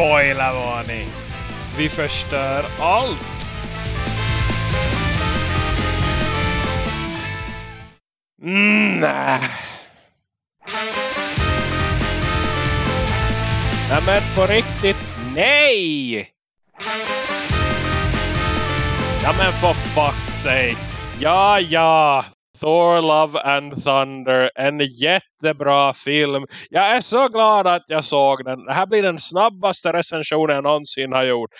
Spoilervarning! Vi förstör allt! Mm, nej. Nej men på riktigt, nej! Ja men for fuck's sake. Ja, ja. Thor Love and Thunder. En jättebra film. Jag är så glad att jag såg den. Det här blir den snabbaste recensionen jag någonsin har gjort.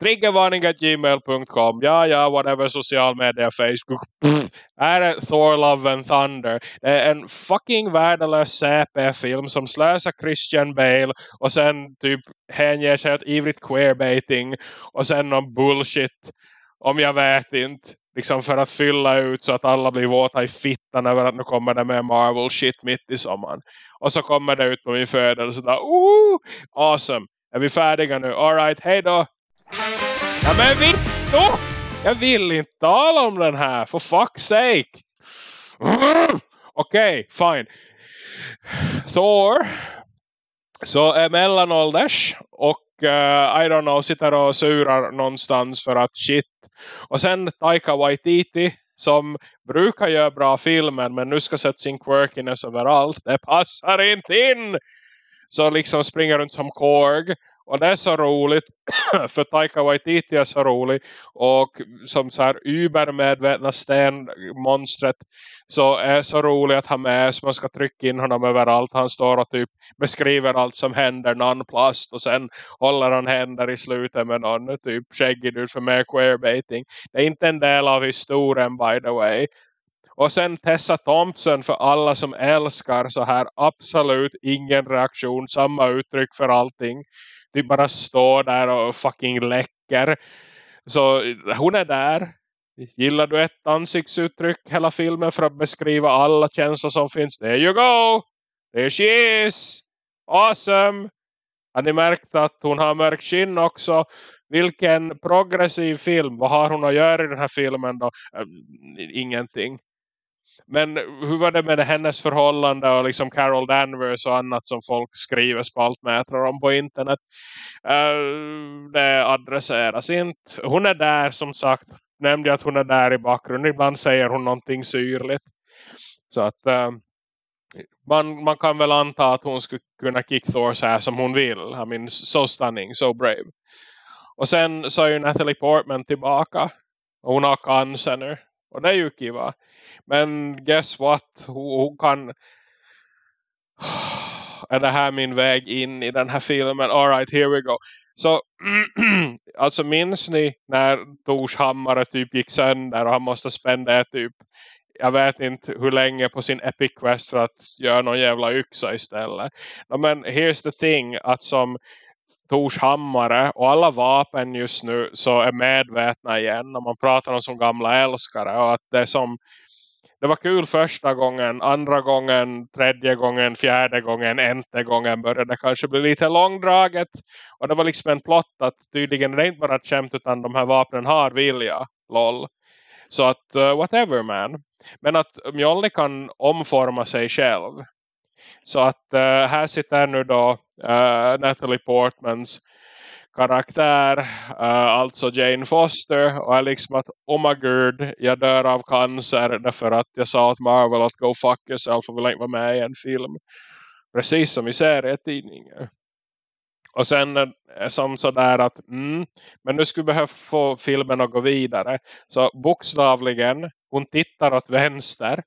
Triggervarning.gmail.com Ja, ja, whatever social media, Facebook. Pff, är det Thor Love and Thunder. Det är en fucking värdelös CP-film som slösar Christian Bale och sen typ hänger sig åt ivrigt queerbaiting och sen någon bullshit om jag vet inte liksom för att fylla ut så att alla blir våta i fittan över att nu kommer det med Marvel shit mitt i sommaren. Och så kommer det ut på min födelse där. Ooh, awesome. Är vi färdiga nu? Alright, hej då. Ja men Victor! Jag vill inte tala om den här. For fuck's sake. Okej, okay, fine. Thor. Så är mellanålders. Och Eh, I don't know, sitter och surar någonstans för att shit. Och sen Taika Waititi som brukar göra bra filmer men nu ska sätta sin quirkiness överallt. Det passar inte in! Så liksom springer runt som Korg och det är så roligt för Taika Waititi är så rolig och som så här übermedvetna stenmonstret så är så roligt att ha med så man ska trycka in honom överallt. Han står och typ beskriver allt som händer nonplast och sen håller han händer i slutet med någon typ skäggig ut för mer queerbaiting. Det är inte en del av historien by the way. Och sen Tessa Thompson för alla som älskar så här absolut ingen reaktion, samma uttryck för allting typ bara står där och fucking läcker. Så eh, hon är där. Gillar du ett ansiktsuttryck hela filmen för att beskriva alla känslor som finns? There you go! There she is! Awesome! Har ni märkt att hon har mörk skinn också? Vilken progressiv film. Vad har hon att göra i den här filmen då? Äh, ingenting. Men hur var det med hennes förhållande och liksom Carol Danvers och annat som folk skriver spaltmätare om på internet. Uh, det adresseras inte. Hon är där som sagt. Nämnde att hon är där i bakgrunden. Ibland säger hon någonting syrligt. Så att uh, man, man kan väl anta att hon skulle kunna kick Thor så här som hon vill. I mean, so stunning, so brave. Och sen så är ju Natalie Portman tillbaka. Och hon har cancer nu. Och det är ju kiva. Men guess what? Hon, hon kan... Är det här min väg in i den här filmen? Alright, here we go. Så, alltså minns ni när Tors hammare typ gick sönder och han måste spendera typ jag vet inte hur länge på sin Epic Quest för att göra någon jävla yxa istället. No, men here's the thing, att som Tors hammare och alla vapen just nu så är medvetna igen när man pratar om som gamla älskare och att det är som det var kul första gången, andra gången, tredje gången, fjärde gången, ente gången började det kanske bli lite långdraget. Och det var liksom en plott att tydligen det är inte bara ett skämt utan de här vapnen har vilja, lol. Så att, uh, whatever man. Men att Mjolli kan omforma sig själv. Så att uh, här sitter nu då uh, Natalie Portmans karaktär, uh, alltså Jane Foster och är liksom att oh my god, jag dör av cancer därför att jag sa åt Marvel att go fuck yourself och vill inte vara med i en film. Precis som i serietidningen och sen är som sådär att mm, men nu skulle vi behöva få filmen att gå vidare. Så bokstavligen hon tittar åt vänster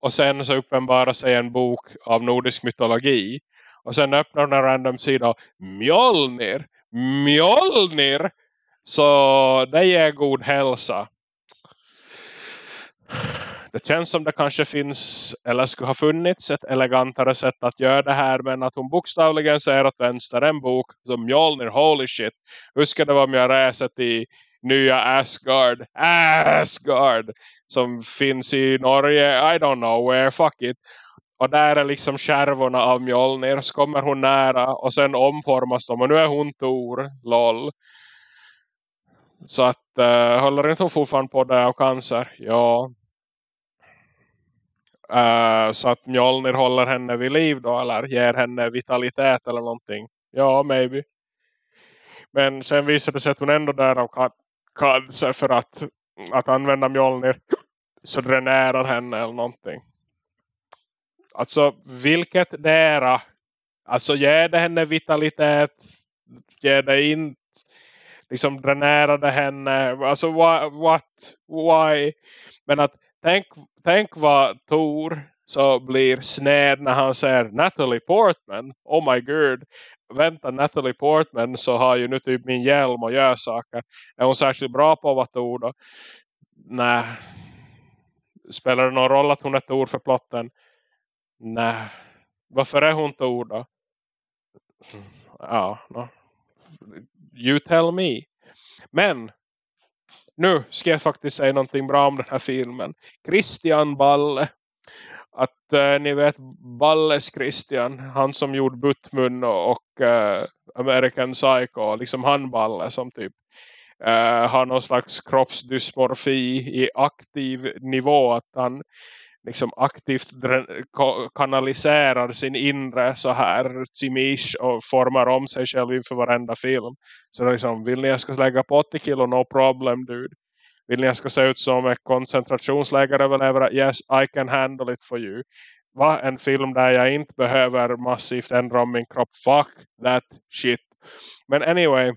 och sen så uppenbarar sig en bok av nordisk mytologi. Och sen öppnar hon en random sida Mjolnir. Mjolnir. Så det ger god hälsa. Det känns som det kanske finns eller skulle ha funnits ett elegantare sätt att göra det här. Men att hon bokstavligen säger åt vänster en bok som Mjolnir, holy shit. Hur ska det vara om jag reser till nya Asgard? Asgard! Som finns i Norge, I don't know where, fuck it. Och där är liksom kärvorna av Mjolnir. Så kommer hon nära. Och sen omformas de. Och nu är hon Tor. Lol. Så att. Uh, håller inte hon fortfarande på det av cancer? Ja. Uh, så att Mjolnir håller henne vid liv då. Eller ger henne vitalitet eller någonting. Ja, maybe. Men sen visade det sig att hon ändå dör av cancer för att, att använda Mjolnir så dränerar henne eller någonting. Alltså vilket dera. Ah. Alltså ger det henne vitalitet. Ger det inte. Liksom dränerade henne. Alltså what, what? Why? Men att tänk, tänk vad Tor så blir sned när han ser Natalie Portman. Oh my god. Vänta Natalie Portman så har ju nu typ min hjälm och gör saker. Är hon särskilt bra på att vara Tor då? Nej. Spelar det någon roll att hon är Tor för plotten? Nej. Varför är hon Tor då? Ja, no. you tell me. Men nu ska jag faktiskt säga någonting bra om den här filmen. Christian Balle. Att eh, ni vet Balles Christian. Han som gjorde Buttmun och, och eh, American Psycho. Liksom han Balle som typ äh, har någon slags kroppsdysmorfi i aktiv nivå. Att han liksom aktivt kanaliserar sin inre så här timish och formar om sig själv inför varenda film. Så liksom, vill ni jag ska lägga på 80 kilo, no problem dude. Vill ni jag ska se ut som ett koncentrationslägeröverlevare? Yes, I can handle it for you. Va? En film där jag inte behöver massivt ändra om min kropp. Fuck that shit. Men anyway,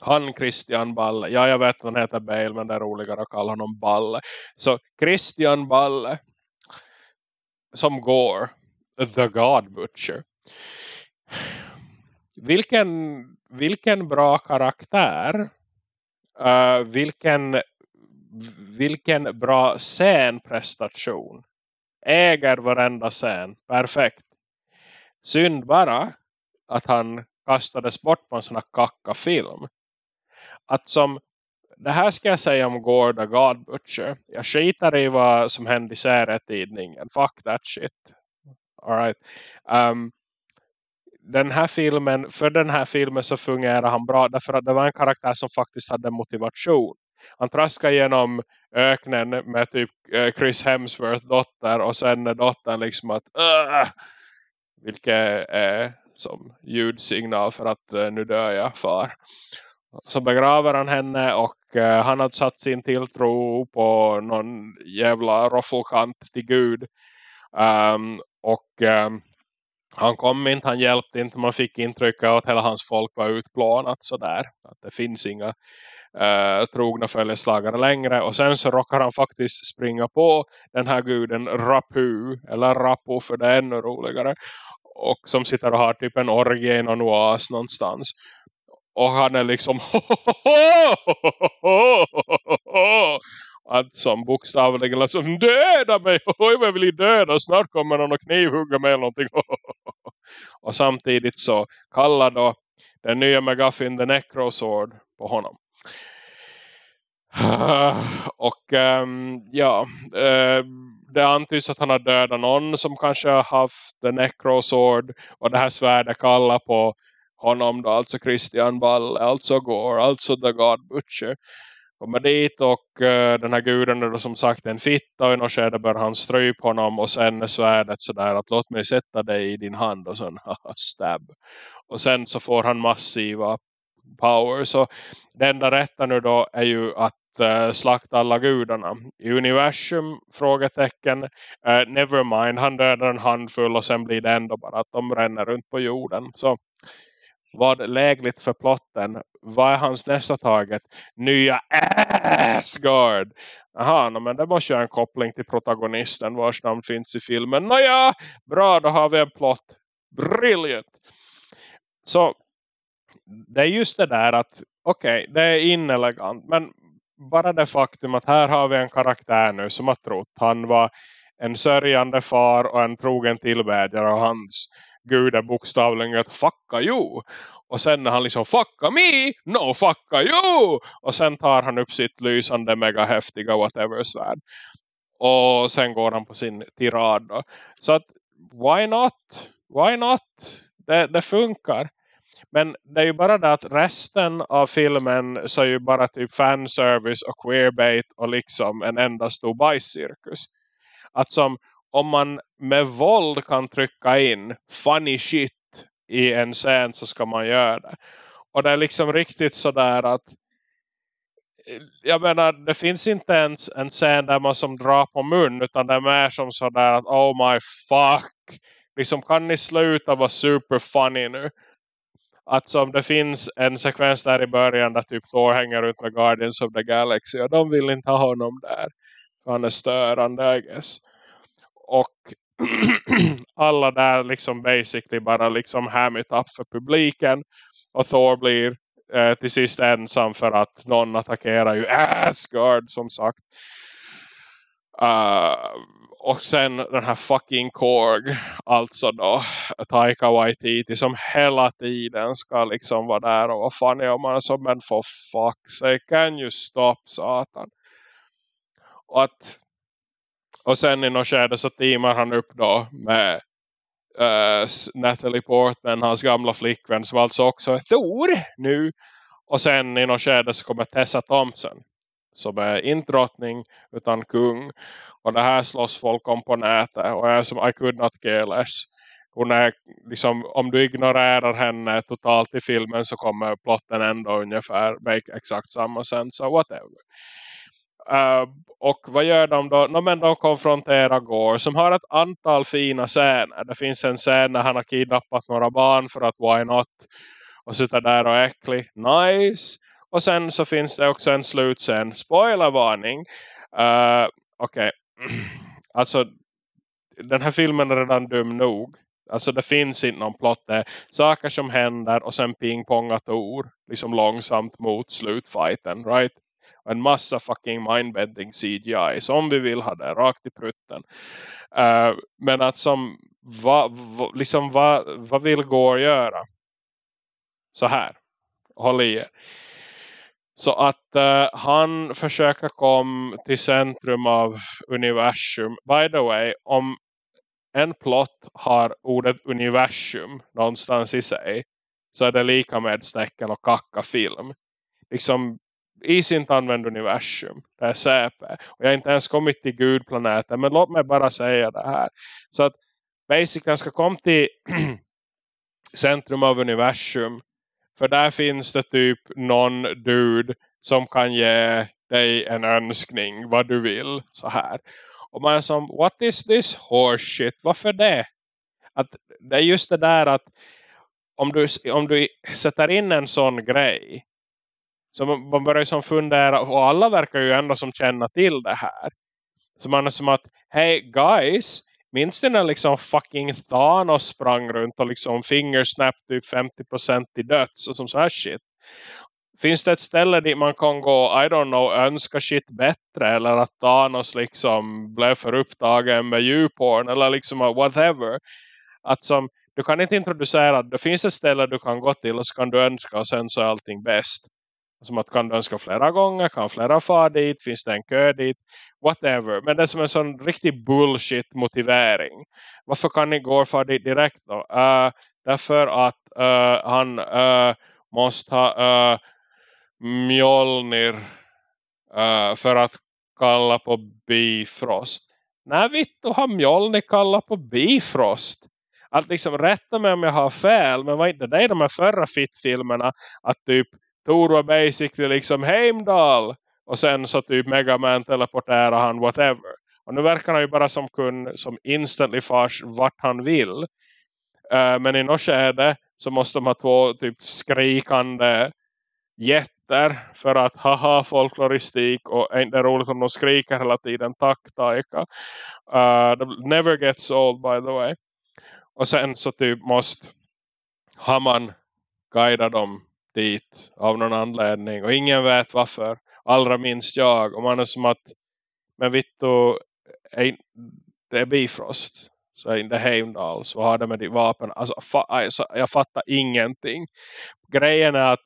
han Christian Balle. Ja, jag vet att han heter Bale, men det är roligare att kalla honom Balle. Så Christian Balle som går The God Butcher. Vilken, vilken bra karaktär. Uh, vilken, vilken bra scenprestation. Äger varenda scen. Perfekt. Synd bara att han kastades bort på en sån här kacka film. Att som det här ska jag säga om Gore the God Butcher. Jag skitar i vad som hände i serietidningen. Fuck that shit. Alright. Um, den här filmen, för den här filmen så fungerar han bra. Därför att det var en karaktär som faktiskt hade motivation. Han traskar genom öknen med typ eh, Chris Hemsworth dotter. Och sen är dottern liksom att uh, vilket är som ljudsignal för att uh, nu dör jag far. Så begraver han henne och Eh, han har satt sin tilltro på någon jävla roffelkant till Gud. Um, och um, han kom inte, han hjälpte inte. Man fick intryck av att hela hans folk var utplånat sådär. Att det finns inga uh, trogna följeslagare längre. Och sen så råkar han faktiskt springa på den här guden Rapu. Eller Rapu för det är ännu roligare. Och som sitter och har typ en orgie i någon oas någonstans. Och han är liksom att som bokstavligen liksom döda mig, oj vad jag vill döda, snart kommer någon och knivhugga mig eller någonting. och samtidigt så kallar då den nya McGuffin The Necrosword på honom. och um, ja, uh, det antyds att han har dödat någon som kanske har haft The Necrosword och det här svärdet kallar på honom då, alltså Christian Ball, alltså Gore, alltså The God Butcher kommer dit och uh, den här guden är då som sagt en fitta och i något skede börjar han stryp honom och sen är svärdet sådär att låt mig sätta dig i din hand och sen stab. Och sen så får han massiva power så det enda rätta nu då är ju att uh, slakta alla gudarna. I universum, frågetecken, eh, uh, nevermind, han dödar en handfull och sen blir det ändå bara att de ränner runt på jorden. Så vad lägligt för plotten. Vad är hans nästa taget? Nya Asgard. Jaha, no, men det måste ju ha en koppling till protagonisten vars namn finns i filmen. Nåja, bra då har vi en plott. Brilliant. Så det är just det där att okej, okay, det är inelegant. Men bara det faktum att här har vi en karaktär nu som har trott han var en sörjande far och en trogen tillbedjare och hans gud är bokstavligen att fucka you. Och sen när han liksom fucka me, no fucka you. Och sen tar han upp sitt lysande mega häftiga whatever svärd. Och sen går han på sin tirad då. Så att why not? Why not? Det, det funkar. Men det är ju bara det att resten av filmen så är ju bara typ fanservice och queerbait och liksom en enda stor bajscirkus. Att som om man med våld kan trycka in funny shit i en scen så ska man göra det. Och det är liksom riktigt sådär att eh, jag menar, det finns inte ens en scen där man som drar på mun utan det är mer som sådär att oh my fuck. Liksom kan ni sluta vara super funny nu? Att som det finns en sekvens där i början där typ Thor hänger ut med Guardians of the Galaxy och de vill inte ha honom där. Han är störande I guess. Och alla där liksom basically bara liksom ham it up för publiken. Och Thor blir eh, till sist ensam för att någon attackerar ju Asgard som sagt. Uh, och sen den här fucking Korg alltså då Taika Waititi som hela tiden ska liksom vara där och vad fan är man som men for fuck say can you stop satan och att och sen i något skede så teamar han upp då med uh, Natalie Portman, hans gamla flickvän som alltså också är Thor nu. Och sen i något skede så kommer Tessa Thompson som är inte drottning utan kung. Och det här slåss folk om på nätet och är som I could not care less. Hon är liksom, om du ignorerar henne totalt i filmen så kommer plotten ändå ungefär make exakt samma sens. So whatever. Uh, och vad gör de då? No, men de konfronterar Gore som har ett antal fina scener. Det finns en scen när han har kidnappat några barn för att why not? Och sitter där och är äcklig. Nice! Och sen så finns det också en slutscen. Spoilervarning. Uh, Okej. Okay. alltså den här filmen är redan dum nog. Alltså det finns inte någon plott där. Saker som händer och sen pingpongat ord. Liksom långsamt mot slutfighten. Right? En massa fucking mindbending CGI som vi vill ha det rakt i prutten. Uh, men att som vad va, liksom vad va vill Gore göra? Så här. Håll i er. Så att uh, han försöker komma till centrum av universum. By the way, om en plott har ordet universum någonstans i sig så är det lika med snäcken och kacka film. Liksom i inte använd universum. Det är CP. Och jag har inte ens kommit till gudplaneten. Men låt mig bara säga det här. Så att basically jag ska komma till centrum av universum. För där finns det typ någon dude som kan ge dig en önskning. Vad du vill. Så här. Och man är som, what is this horseshit? Varför det? Att det är just det där att om du, om du sätter in en sån grej så man, man börjar som fundera och alla verkar ju ändå som känna till det här. Så man är som att, hey guys, minns ni när liksom fucking Thanos sprang runt och liksom fingersnap typ 50% i döds och som så här shit. Finns det ett ställe dit man kan gå, I don't know, önska shit bättre eller att Thanos liksom blev för upptagen med djuporn eller liksom whatever. Att som, du kan inte introducera, det finns ett ställe du kan gå till och så kan du önska och sen så är allting bäst. Alltså, som att kan du önska flera gånger, kan flera fara dit, finns det en kö dit, whatever. Men det är som en sån riktig bullshit motivering. Varför kan ni gå för dit direkt då? Uh, därför att uh, han uh, måste ha uh, Mjolnir för att kalla på Bifrost. Nej, Vittu har Mjolnir kalla på Bifrost. Att liksom rätta mig om jag har fel. Men var inte det i de här förra fittfilmerna att typ Thor var basically liksom Heimdall. Och sen så typ Megaman teleporterar han whatever. Och nu verkar han ju bara som kun som instantly fars vart han vill. Uh, men i något skede så måste de ha två typ skrikande jätter för att haha folkloristik och är inte roligt om de skriker hela tiden tack Taika. Uh, never gets old by the way. Och sen så typ måste Haman guida dem dit av någon anledning. Och ingen vet varför. Allra minst jag. Och man är som att men Vittu det är Bifrost. Så är inte Heimdall. Så har det med ditt vapen. Alltså, fa, alltså, jag fattar ingenting. Grejen är att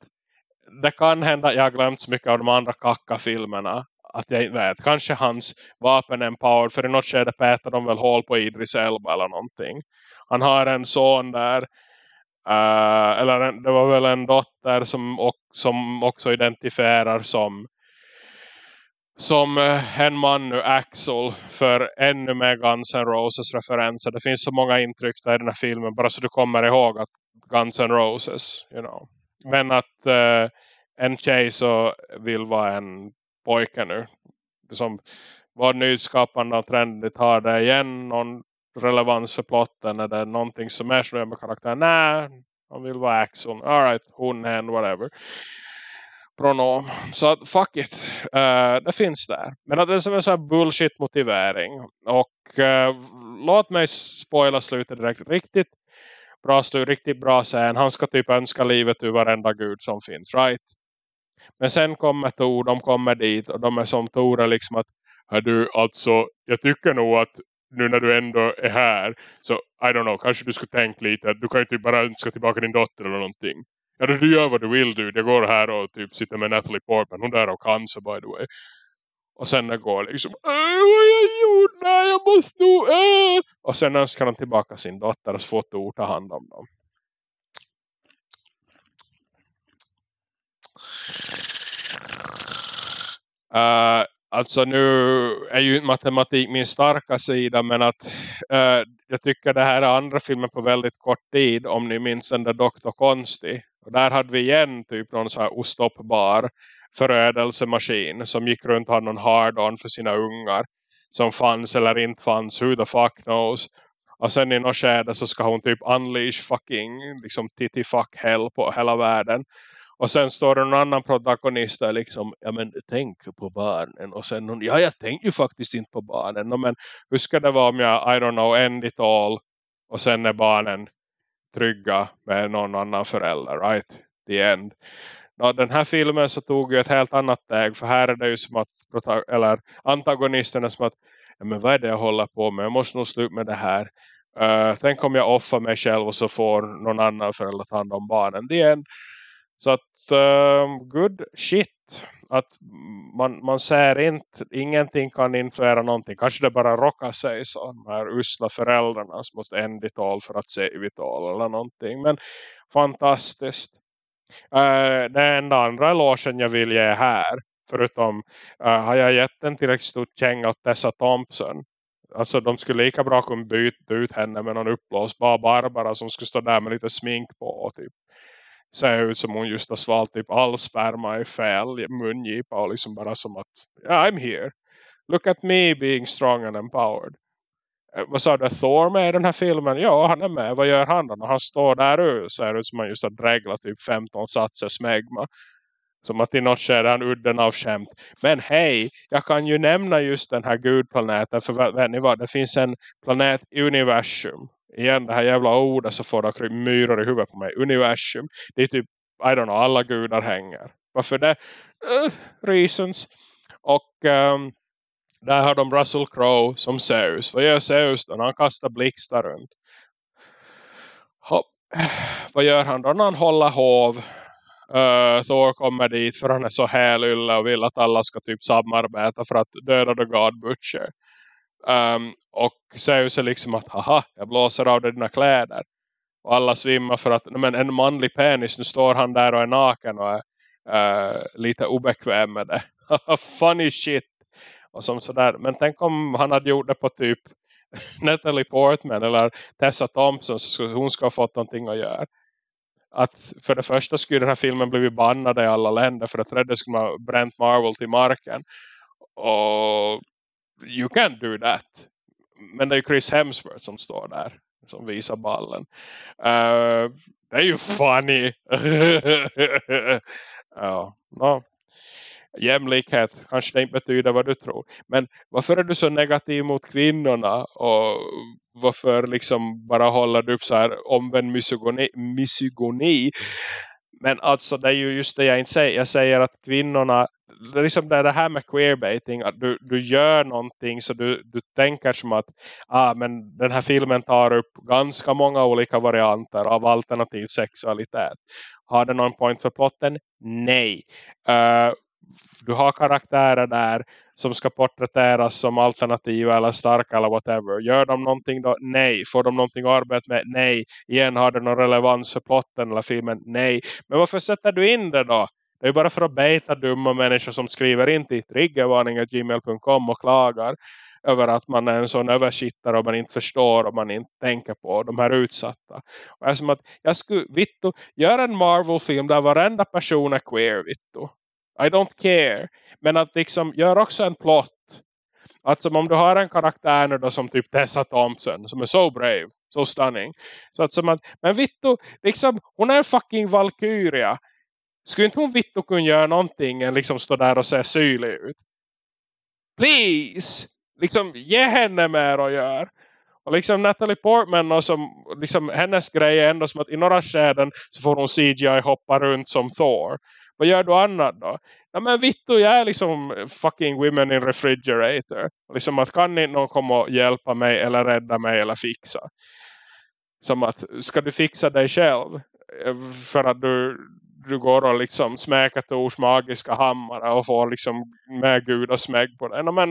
det kan hända att jag har glömt så mycket av de andra kacka-filmerna. Att jag inte vet. Kanske hans vapen är empowered. För i något skede petar de väl hål på Idris Elba eller någonting. Han har en son där Uh, eller det var väl en dotter som, och, som också identifierar som som uh, en man nu Axel för ännu mer Guns N' Roses referenser. Det finns så många intryck där i den här filmen bara så du kommer ihåg att Guns N' Roses, you know. Men att uh, en tjej så vill vara en pojke nu. Som var nyskapande och trendigt har det igen någon relevans för plotten är det någonting som är så med karaktären. Nej, han vill vara Axel. Alright, hon, hen, whatever. Pronom. Så att, fuck it. Uh, det finns där. Men att det är som en sån här bullshit motivering. Och uh, låt mig spoila slutet direkt. Riktigt bra slut, riktigt bra scen. Han ska typ önska livet ur varenda gud som finns, right? Men sen kommer Tor, de kommer dit och de är som Tor liksom att du, alltså, jag tycker nog att nu när du ändå är här så, I don't know, kanske du ska tänka lite du kan ju typ bara önska tillbaka din dotter eller någonting. Ja, du gör vad du vill du. Jag går här och typ sitter med Natalie Portman. Hon där har cancer by the way. Och sen när går liksom, äh, vad jag gjorde! Nej, jag måste nog, äh. Och sen önskar han tillbaka sin dotter och så får Tor ta hand om dem. Uh, Alltså nu är ju matematik min starka sida men att äh, jag tycker det här är andra filmen på väldigt kort tid om ni minns den där Dr. Konsti. Och där hade vi igen typ någon så här ostoppbar förödelsemaskin som gick runt och hade någon hard-on för sina ungar som fanns eller inte fanns, who the fuck knows. Och sen i något skede så ska hon typ unleash fucking liksom titti fuck hell på hela världen. Och sen står det någon annan protagonist där liksom, ja men tänk på barnen. Och sen någon, ja jag tänker ju faktiskt inte på barnen. Men hur ska det vara om jag, I don't know, end it all. Och sen är barnen trygga med någon annan förälder, right? The end. No, den här filmen så tog ju ett helt annat väg. För här är det ju som att, eller antagonisten är som att, ja men vad är det jag håller på med? Jag måste nog sluta med det här. Eh, uh, tänk om jag offar mig själv och så får någon annan förälder ta hand om barnen. The end. Så att uh, good shit. Att man, man ser inte, ingenting kan influera någonting. Kanske det bara råkar sig så. De här usla föräldrarna som måste ändå tal för att se vital eller någonting. Men fantastiskt. Uh, det enda andra elogen jag vill ge här. Förutom uh, har jag gett en tillräckligt stor käng åt Tessa Thompson. Alltså de skulle lika bra kunna byta ut henne med någon uppblåsbar Barbara som skulle stå där med lite smink på. Typ ser ut som hon just har svalt typ all sperma i fel mungipa och liksom bara som att yeah, I'm here. Look at me being strong and empowered. Eh, vad sa du, Thor med i den här filmen? Ja, han är med. Vad gör han då? När han står där och ser ut som han just har dräglat typ 15 satser smegma. Som att i något skede han udden av skämt. Men hej, jag kan ju nämna just den här gudplaneten. För vet ni vad, det finns en planet i universum igen det här jävla ordet så får det myror i huvudet på mig. Universum. Det är typ, I don't know, alla gudar hänger. Varför det? Uh, reasons. Och um, där har de Russell Crowe som Zeus. Vad gör Zeus då? Han kastar blixtar runt. Hopp. Vad gör han då när han håller hov? Uh, eh, Thor kommer dit för han är så hälylle och vill att alla ska typ samarbeta för att döda The God Butcher. Um, och Zeus sig liksom att haha, jag blåser av dig dina kläder. Och alla svimmar för att men en manlig penis, nu står han där och är naken och är uh, lite obekväm med det. Funny shit. Och som sådär. Men tänk om han hade gjort det på typ Natalie Portman eller Tessa Thompson så skulle hon ska ha fått någonting att göra. Att för det första skulle den här filmen blivit bannad i alla länder. För det tredje skulle man ha bränt Marvel till marken. Och you can't do that. Men det är Chris Hemsworth som står där. Som visar ballen. Uh, det är ju funny. ja, no. Jämlikhet kanske det inte betyder vad du tror. Men varför är du så negativ mot kvinnorna? Och varför liksom bara håller du upp så här omvänd misogoni? misogoni? Men alltså det är ju just det jag inte säger. Jag säger att kvinnorna det är liksom det här med queerbaiting att du, du gör någonting så du, du tänker som att ah, men den här filmen tar upp ganska många olika varianter av alternativ sexualitet. Har det någon point för plotten? Nej. Uh, du har karaktärer där som ska porträtteras som alternativa eller starka eller whatever. Gör de någonting då? Nej. Får de någonting att arbeta med? Nej. Igen har det någon relevans för plotten eller filmen? Nej. Men varför sätter du in det då? Det är bara för att beta dumma människor som skriver in till triggervarning.gmail.com och klagar. över att man är en sån översittare och man inte förstår och man inte tänker på de här utsatta. Och är som att jag skulle, Vittu, gör en Marvel-film där varenda person är queer, Vittu. I don't care. Men att liksom, gör också en plot. som om du har en karaktär nu då som typ Tessa Thompson som är så brave, så stunning. Så att som att, men Vittu, liksom, hon är en fucking Valkyria. Skulle inte hon Vittu kunna göra någonting än liksom stå där och se syrlig ut? Please! Liksom ge henne mer att göra. Och liksom Natalie Portman och som, liksom, hennes grej är ändå som att i några skäden så får hon CGI hoppa runt som Thor. Vad gör du annat då? Ja men Vittu, jag är liksom fucking women in refrigerator. Liksom att kan inte någon komma och hjälpa mig eller rädda mig eller fixa. Som att, ska du fixa dig själv? För att du, du går och liksom smäker Tors magiska hammare och får liksom med gud och smägg på den. Men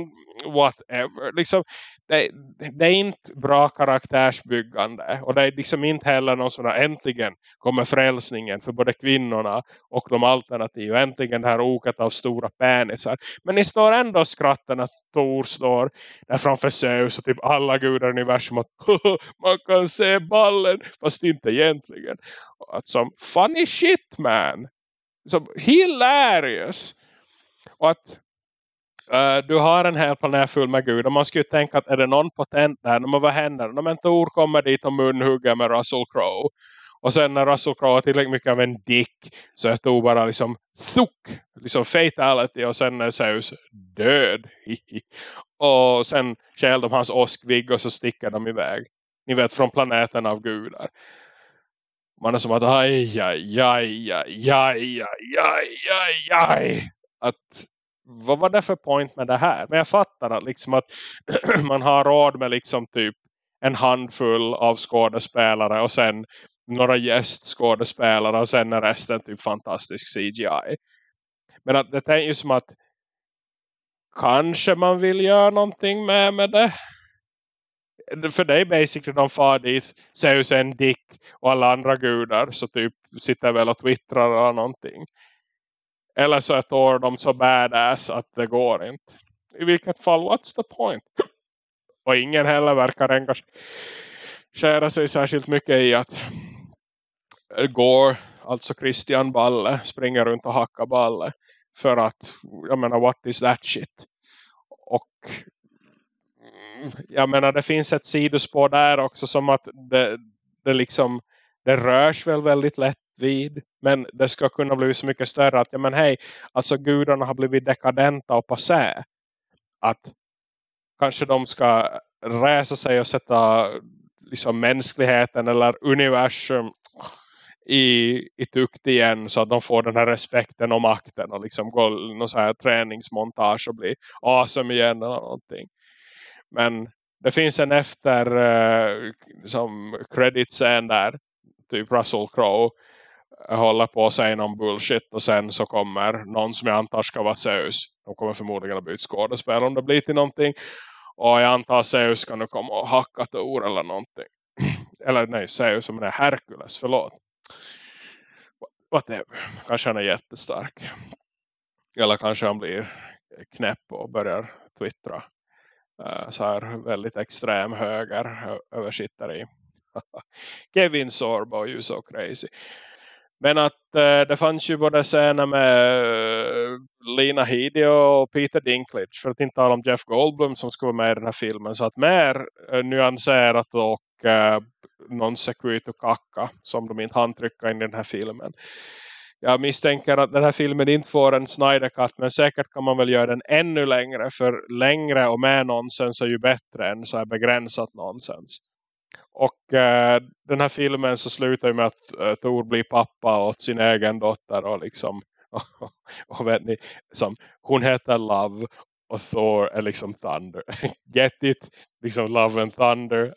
whatever. Liksom, det, det, är inte bra karaktärsbyggande. Och det är liksom inte heller någon sån här äntligen kommer frälsningen för både kvinnorna och de alternativa. Äntligen det här oket av stora penisar. Men ni står ändå skratten att Tor står där framför Zeus och typ alla gudar i universum att man kan se ballen fast inte egentligen. Att som funny shit man. Som hilarious. Och att Uh, du har en hel planet full med Gud och man skulle tänka att är det någon potent där, men vad händer? Men Tor kommer dit och munhugger med Russell Crowe. Och sen när Russell Crowe har tillräckligt mycket av en dick så är Thor bara liksom thuk, liksom fatality och sen är Zeus död. och sen stjäl de hans åskvigg och så sticker de iväg. Ni vet från planeten av gudar. Man är som att aj, aj, aj, aj, aj, aj, aj, aj. Att vad var det för point med det här? Men jag fattar att, liksom att man har råd med liksom typ en handfull av skådespelare och sen några gästskådespelare och sen är resten typ fantastisk CGI. Men att det är ju som att kanske man vill göra någonting med, med det. För det är basically de far dit, Zeus en dick och alla andra gudar så typ sitter väl och twittrar eller någonting. Eller så är Thor de så badass att det går inte. I vilket fall, what's the point? Och ingen heller verkar engagera sig särskilt mycket i att eh, går, alltså Christian Balle, springer runt och hackar Balle. För att, jag menar, what is that shit? Och mm, jag menar, det finns ett sidospår där också som att det, det liksom, det rörs väl väldigt lätt vid. Men det ska kunna bli så mycket större att, ja men hej, alltså gudarna har blivit dekadenta och passé. Att kanske de ska resa sig och sätta liksom mänskligheten eller universum i, i tukt igen så att de får den här respekten och makten och liksom gå någon så här träningsmontage och bli awesome igen eller någonting. Men det finns en efter eh, liksom, uh, som credit-scen där typ Russell Crowe håller på att säga någon bullshit och sen så kommer någon som jag antar ska vara Zeus. De kommer förmodligen att byta skådespel om det blir till någonting. Och jag antar Zeus kan nu komma och hacka Tor eller någonting. eller nej, Zeus som är Herkules, förlåt. Whatever. Kanske han är jättestark. Eller kanske han blir knäpp och börjar twittra. Uh, så här väldigt extrem höger översittare i. Kevin Sorbo, you so crazy. Men att eh, det fanns ju både scener med eh, Lina Headey och Peter Dinklage. För att inte tala om Jeff Goldblum som skulle vara med i den här filmen. Så att mer eh, nyanserat och eh, non och kacka som de inte hann trycka in i den här filmen. Jag misstänker att den här filmen inte får en Snyder Cut men säkert kan man väl göra den ännu längre. För längre och mer nonsens är ju bättre än så här begränsat nonsens. Och äh, den här filmen så slutar ju med att äh, Thor blir pappa åt sin egen dotter och liksom och, och vet ni, som, hon heter Love och Thor är liksom Thunder. Get it? Liksom Love and Thunder.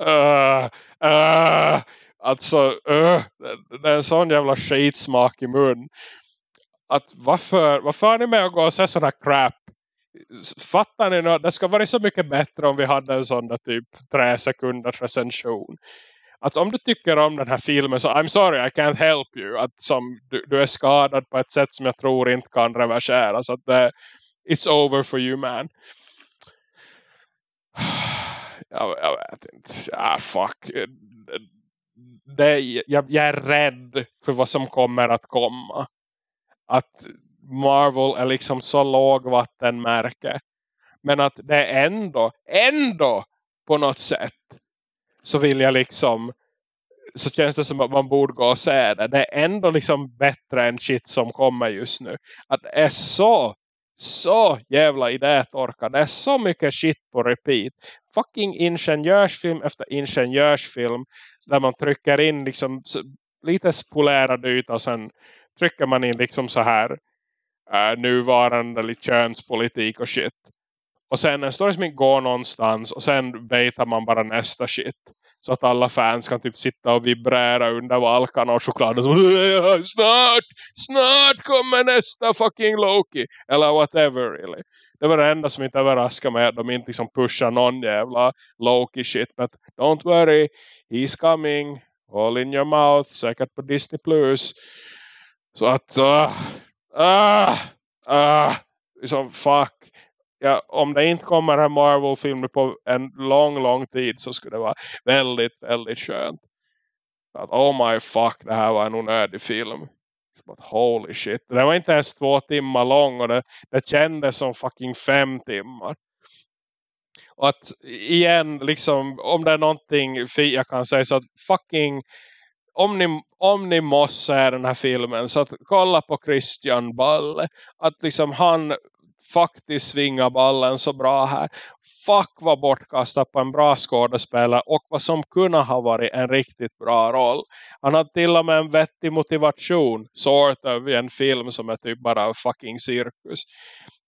uh, uh, alltså, uh, det är en sån jävla skitsmak i mun. Att varför, varför har ni med att gå och se sådana crap? fattar ni nu det ska vara så mycket bättre om vi hade en sån där typ tre sekunders recension. att om du tycker om den här filmen så I'm sorry I can't help you att som du, du är skadad på ett sätt som jag tror inte kan reverseras att det, it's over for you man jag, jag vet inte Ah, fuck det, jag, jag är rädd för vad som kommer att komma att Marvel är liksom så lågvattenmärke men att det är ändå ändå på något sätt så vill jag liksom så känns det som att man borde gå och se det. Det är ändå liksom bättre än shit som kommer just nu. Att det är så, så jävla idétorka. Det är så mycket shit på repeat. Fucking ingenjörsfilm efter ingenjörsfilm. Där man trycker in liksom lite spolerad yta och sen trycker man in liksom så här uh, nuvarande lite könspolitik och shit. Och sen en story som inte går någonstans. Och sen baitar man bara nästa shit. Så att alla fans kan typ sitta och vibrera under valkarna och chokladen. Så, äh, snart, snart kommer nästa fucking Loki. Eller whatever really. Det var det enda som inte överraskade mig. Att de inte liksom pushar någon jävla Loki shit. Men don't worry, he's coming. All in your mouth. Säkert på Disney+. Plus. Så att, uh, uh, uh, liksom fuck ja, om det inte kommer en Marvel-film på en lång, lång tid så skulle det vara väldigt, väldigt skönt. Att, oh my fuck, det här var en onödig film. But holy shit. Det var inte ens två timmar lång och det, det kändes som fucking fem timmar. Och att igen, liksom, om det är någonting jag kan säga så att fucking om ni, om ni måste se den här filmen så att kolla på Christian Balle. Att liksom han faktiskt svingar ballen så bra här. Fuck vad bortkastat på en bra skådespelare och vad som kunde ha varit en riktigt bra roll. Han har till och med en vettig motivation sort of i en film som är typ bara fucking cirkus.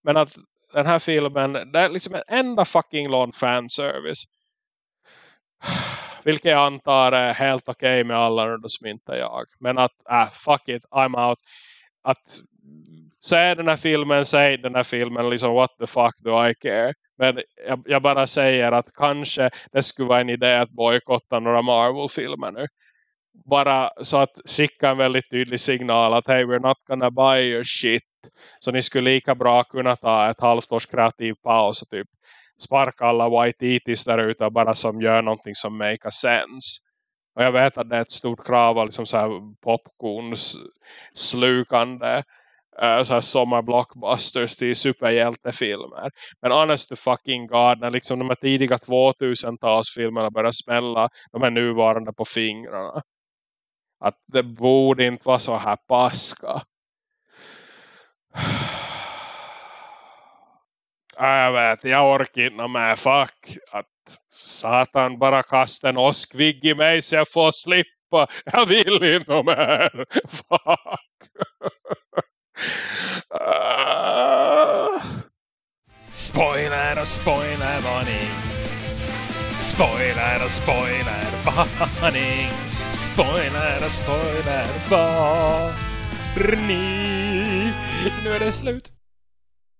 Men att den här filmen, det är liksom en enda fucking lång fanservice. Vilket jag antar är helt okej okay med alla som inte jag. Men att, äh, fuck it, I'm out. Att säg den här filmen, säg den här filmen, liksom what the fuck do I care? Men jag, jag, bara säger att kanske det skulle vara en idé att bojkotta några Marvel-filmer nu. Bara så att skicka en väldigt tydlig signal att hey, we're not gonna buy your shit. Så ni skulle lika bra kunna ta ett halvt års kreativ paus och typ sparka alla white-itis e där ute bara som gör någonting som make a sense. Och jag vet att det är ett stort krav av liksom så här popcorns slukande eh, så här sommarblockbusters till superhjältefilmer. Men honest to fucking god, när liksom de här tidiga 2000-talsfilmerna börjar smälla de här nuvarande på fingrarna. Att det borde inte vara så här paska. Jag vet, jag orkar inte med fuck. Att satan bara kastar en åskvigg i mig så jag får slippa. Jag vill inte mer. Fuck. Äh. Spoiler och spoiler varning. Spoiler och spoiler varning. Spoiler och spoiler varning. Nu är det slut.